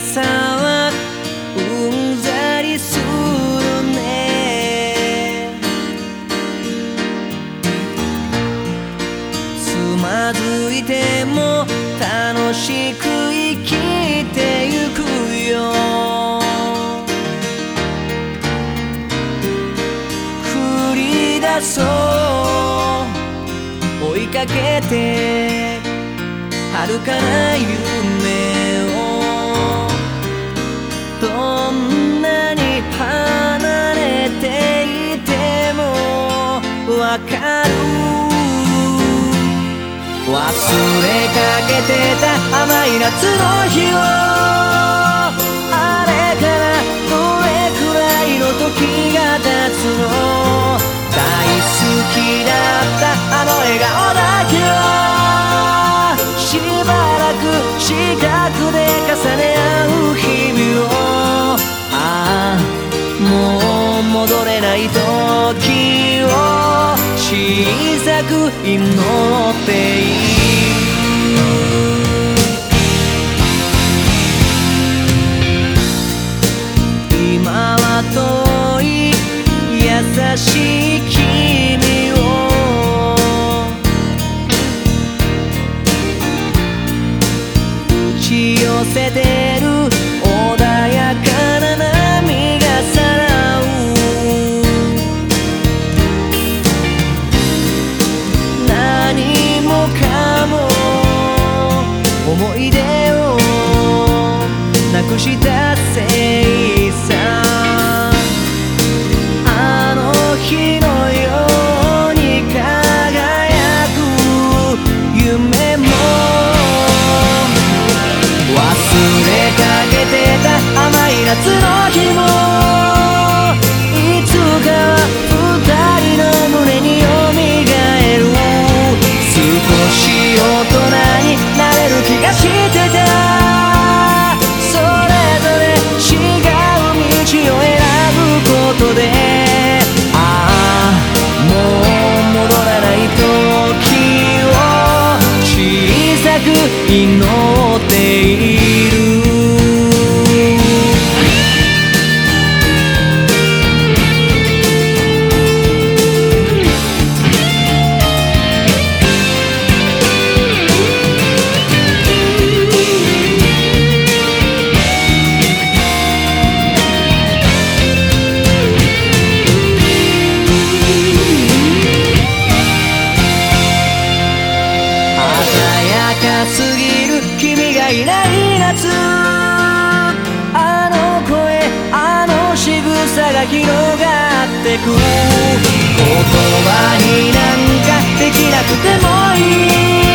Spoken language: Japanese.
さはうんざりするね。つまずいても楽しく生きてゆくよ。繰り出そう。追いかけて。遥かな夢。わかる忘れかけてた甘い夏の日をあれからどれくらいの時が経つの大好きだったあの笑顔だけはしばらく近くで重ね合う日々をああもう戻れない時を小さく祈っていい。今は遠い優しい思い出をなくしたすぎる君がいない夏。あの声あの仕草が広がってく。言葉になんかできなくてもいい。